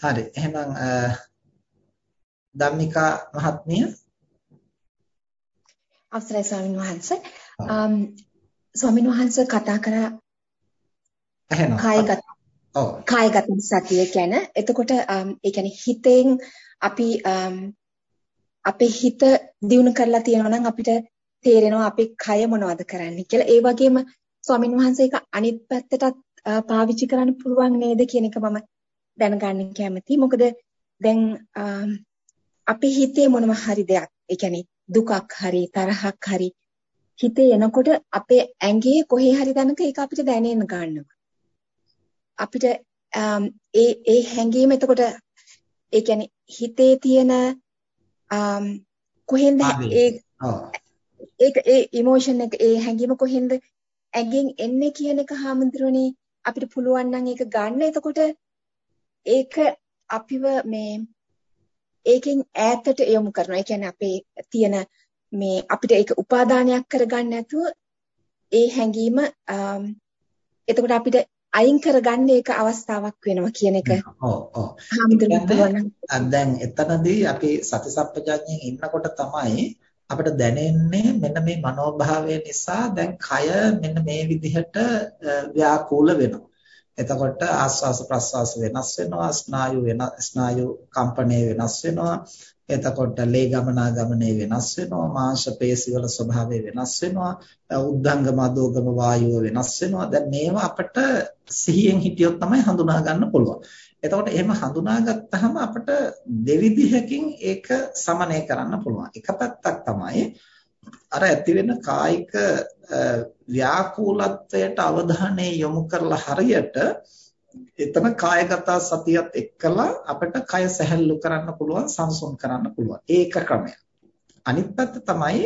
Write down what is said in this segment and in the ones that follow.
හරි. එහෙනම් ධම්මිකා මහත්මිය අවසරයි ස්වාමීන් වහන්සේ. ස්වාමීන් වහන්සේ කතා කරා එහෙනම් කායගත ඔව් කායගත සතිය කියන එතකොට ඒ කියන්නේ හිතෙන් අපි අපේ හිත දියුණු කරලා තියෙනවා නම් අපිට තේරෙනවා අපේ කය මොනවද කරන්නේ කියලා. ඒ වගේම ස්වාමින් වහන්සේ ඒක අනිත් පැත්තටත් පාවිච්චි කරන්න පුළුවන් නේද කියන එක මම දැනගන්න කැමතියි. මොකද දැන් අපේ හිතේ මොනම හරි දෙයක්, ඒ කියන්නේ දුකක් හරි තරහක් හරි හිතේ එනකොට අපේ ඇඟේ කොහේ හරි තැනක ඒක අපිට දැනෙන්න ගන්නවා. අපිට ඒ ඒ හැඟීම එතකොට ඒ කියන්නේ හිතේ තියෙන කොහෙන්ද ඒ ඒක ඒ ඉමෝෂන් එක ඒ හැඟීම කොහෙන්ද ඇඟෙන් එන්නේ කියන එක හාමුදුරනේ අපිට පුළුවන් නම් ඒක ගන්න. එතකොට ඒක අපිව මේ ඒකෙන් ඈතට යොමු කරනවා. ඒ කියන්නේ අපේ තියෙන මේ අපිට ඒක උපාදානයක් කරගන්න නැතුව ඒ හැඟීම එතකොට අපිට අයින් කරගන්න ඒක අවස්ථාවක් වෙනවා කියන එක. ඔව් ඔව්. දැන් එතනදී අපි සති සම්පජාඤ්ඤයෙන් ඉන්නකොට තමයි අපිට දැනෙන්නේ මෙන්න මේ මනෝභාවය නිසා දැන් කය මෙන්න මේ විදිහට ව්‍යාකූල වෙනවා. එතකොට ආස්වාස ප්‍රස්වාස වෙනස් වෙනවා ස්නායු වෙන ස්නායු කම්පණය වෙනස් වෙනවා. එතකොට ලේ ගමනාගමනය වෙනස් වෙනවා මාංශ පේශිවල ස්වභාවය වෙනස් වෙනවා උද්ධංගම අදෝගම වායුව වෙනස් වෙනවා. දැන් මේවා අපිට සිහියෙන් හිටියොත් තමයි හඳුනා ගන්න පුළුවන්. එතකොට එහෙම හඳුනාගත්තාම අපිට දෙවිධයකින් ඒක සමනය කරන්න පුළුවන්. එක පැත්තක් තමයි අර ඇති වෙන කායික ව්‍යාකූලත්වයට අවධානය යොමු කරලා හරියට එතන කායගත සතියත් එක්කලා අපිට කය සැහැල්ලු කරන්න පුළුවන් සංසුන් කරන්න පුළුවන්. ඒක ක්‍රමයක්. අනිත් පැත්ත තමයි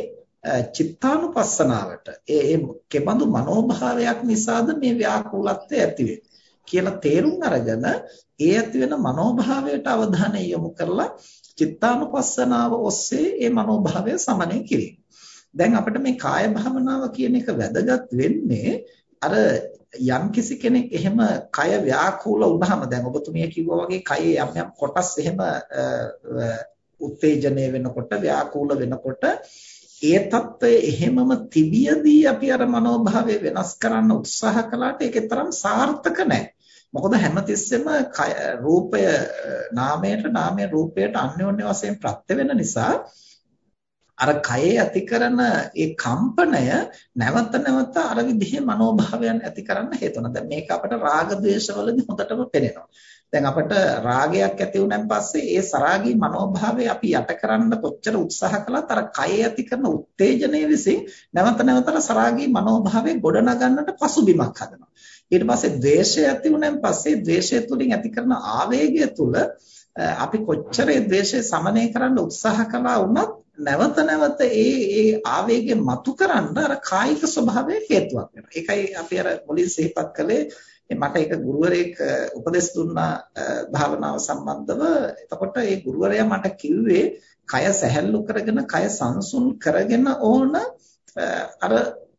චිත්තානුපස්සනාවට ඒ ඒ කෙබඳු මනෝභාවයක් නිසාද මේ ව්‍යාකූලත්වය ඇති වෙන්නේ කියලා තේරුම් අරගෙන ඒ ඇති වෙන මනෝභාවයට අවධානය යොමු කරලා චිත්තානුපස්සනාව ඔස්සේ ඒ මනෝභාවය සමනය කිරීම. දැන් අපිට මේ කාය භවනාව කියන එක වැදගත් වෙන්නේ අර යම් කිසි කෙනෙක් එහෙම කය ව්‍යාකූල වුණාම දැන් ඔබතුමිය කිව්වා වගේ කයේ යම් යම් කොටස් එහෙම උත්තේජනය වෙනකොට ව්‍යාකූල වෙනකොට ඒ తত্ত্বය එහෙමම තිබියදී අපි අර මනෝභාවය වෙනස් කරන්න උත්සාහ කළාට ඒකේ තරම් සාර්ථක නැහැ. මොකද හැමතිස්සෙම රූපය නාමයට නාමය රූපයට අන්‍යෝන්‍ය වශයෙන් ප්‍රත්‍ය වෙන නිසා අර කයේ ඇති කරන ඒ කම්පනය නැවත නැවත අර විදිහේ මනෝභාවයන් ඇති කරන්න හේතු වෙනවා. දැන් මේක අපිට රාග ද්වේෂවලදී හොඳටම පේනවා. දැන් අපිට රාගයක් ඇති වුණාන් පස්සේ ඒ සරාගී මනෝභාවය අපි යට කරන්න කොච්චර උත්සාහ කළත් අර කයේ ඇති කරන උත්තේජනය විසින් නැවත නැවත සරාගී මනෝභාවය ගොඩනගන්නට පසුබිමක් හදනවා. ඊට පස්සේ ද්වේෂය ඇති වුණාන් පස්සේ ද්වේෂය තුලින් ඇති කරන ආවේගය තුල අපි කොච්චර ඒ ද්වේෂය සමනය කරන්න උත්සාහ කළා වුණත් නැවත නැවත ඒ ඒ ආවේගය මතු කරන්න අර කායික ස්වභාවය හේතුවක් වෙනවා. ඒකයි අපි අර මුලින් සිහිපත් කළේ මට ඒක ගුරුවරයෙක් උපදෙස් දුන්නා භාවනාව සම්බන්ධව. එතකොට ඒ ගුරුවරයා මට කිව්වේ කය සැහැල්ලු කරගෙන කය සංසුන් කරගෙන ඕන අර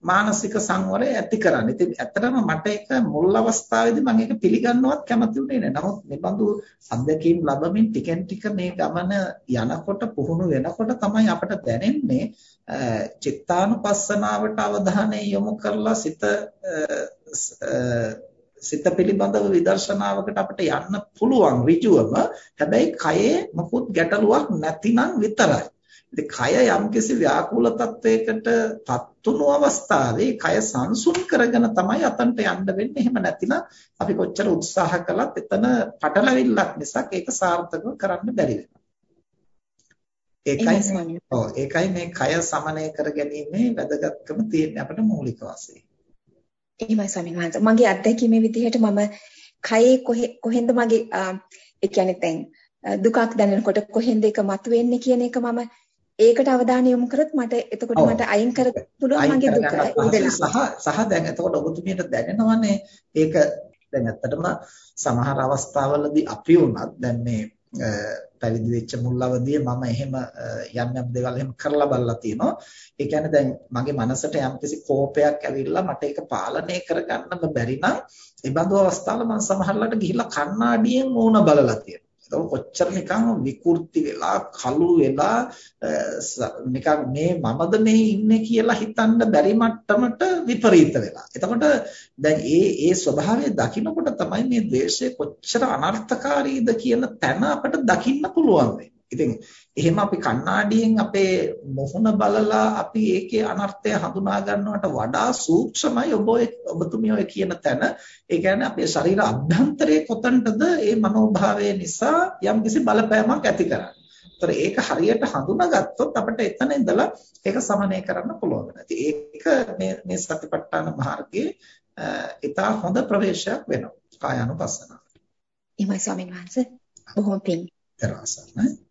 මානසික සංවරය ඇති කරන්න. ඉතින් ඇත්තටම මට ඒක මුල් අවස්ථාවේදී මම ඒක පිළිගන්නවත් කැමති වුණේ නැහැ. නමුත් මේ බඳු අත්දැකීම් ලැබමින් ටිකෙන් ටික මේ ගමන යනකොට පුහුණු වෙනකොට තමයි අපට දැනෙන්නේ චිත්තානුපස්සනාවට අවධානය යොමු කරලා සිත සිත පිළිබඳව විදර්ශනාවකට අපිට යන්න පුළුවන් ඍජුවම හැබැයි කයේ මොකුත් ගැටලුවක් නැතිනම් විතරයි. ඉතින් කය යම්කිසි ව්‍යාකූල තත්වයකට පත්තුණු අවස්ථාවේ කය සංසුන් කරගෙන තමයි අතන්ට යන්න වෙන්නේ. එහෙම නැතිනම් අපි කොච්චර උත්සාහ කළත් එතන පටලවිල්ලක් නිසා ඒක සාර්ථකව කරන්න බැරි. ඒකයි ඔව් ඒකයි මේ කය සමනය කර ගැනීමේ වැදගත්කම තියෙන්නේ අපිට මූලික වශයෙන්. එහෙමයි ස්වාමීන් වහන්සේ. මගේ අත්දැකීමේ විදිහට මම කයේ කොහෙන්ද මගේ ඒ කියන්නේ දැන් දුකක් දැනෙනකොට කොහෙන්ද ඒක මතුවෙන්නේ කියන එක මම ඒකට අවධානය යොමු කරොත් මට එතකොට මට අයින් කර පුළුවන් මගේ දුක සහ සහ දැන් එතකොට ඔබතුමියට දැනෙනවනේ ඒක දැන් ඇත්තටම සමහර අවස්ථාවලදී අපි වුණත් දැන් මේ පැවිදි වෙච්ච මුල් අවදියේ මම එහෙම යම් යම් දේවල් එහෙම කරලා බලලා තියෙනවා. ඒ කියන්නේ දැන් මගේ මනසට යම්කිසි කෝපයක් ඇවිල්ලා මට ඒක පාලනය කරගන්න බැරි නම් ඒ බඳු අවස්ථාවල මම සමහරලාට ගිහිල්ලා කණ්ණාඩියෙන් මූණ බලලා තියෙනවා. ඒක කොච්චර නිකන් විකෘති වෙලා කළු වෙලා නිකන් මේ මමද මේ ඉන්නේ කියලා හිතන්න බැරි මට්ටමට විපරීත වෙලා. එතකොට දැන් ඒ ඒ ස්වභාවය දකිනකොට තමයි මේ ද්වේෂය කොච්චර අනර්ථකාරීද කියන තැන අපිට දකින්න පුළුවන් වෙන්නේ. ඉතින් එහෙම අපි කණ්ණාඩියෙන් අපේ මොහොන බලලා අපි ඒකේ අනර්ථය හඳුනා ගන්නවට වඩා සූක්ෂමයි ඔබ ඔබතුමිය ඔය කියන තැන ඒ කියන්නේ අපේ ශරීර අභ්‍යන්තරයේ කොතනටද මේ මනෝභාවය නිසා යම්කිසි බලපෑමක් ඇති කරන්නේ. ඒතර ඒක හරියට හඳුනාගත්තොත් අපිට එතන ඉඳලා ඒක සමනය කරන්න පුළුවන්. ඒක මේ මේ සතිපට්ඨාන මාර්ගයේ ඉතා හොඳ ප්‍රවේශයක් වෙනවා. කායानुපස්සනාව. එහෙමයි ස්වාමීන් වහන්සේ. බොහොම පිං. දරවසන්න.